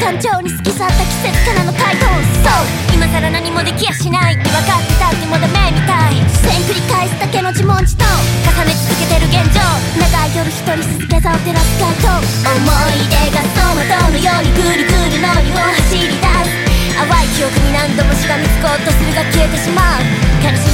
感情に突き去った季節からの解放そう今更何もできやしないって分かってたってもダメみたい線繰り返すだけの自問自答。重ね続けてる現状長い夜一人続けざを照らす街と思い出が走馬灯のようにぐるぐるのりを走り出す。淡い記憶に何度もしがみつこうとするが消えてしまう。悲し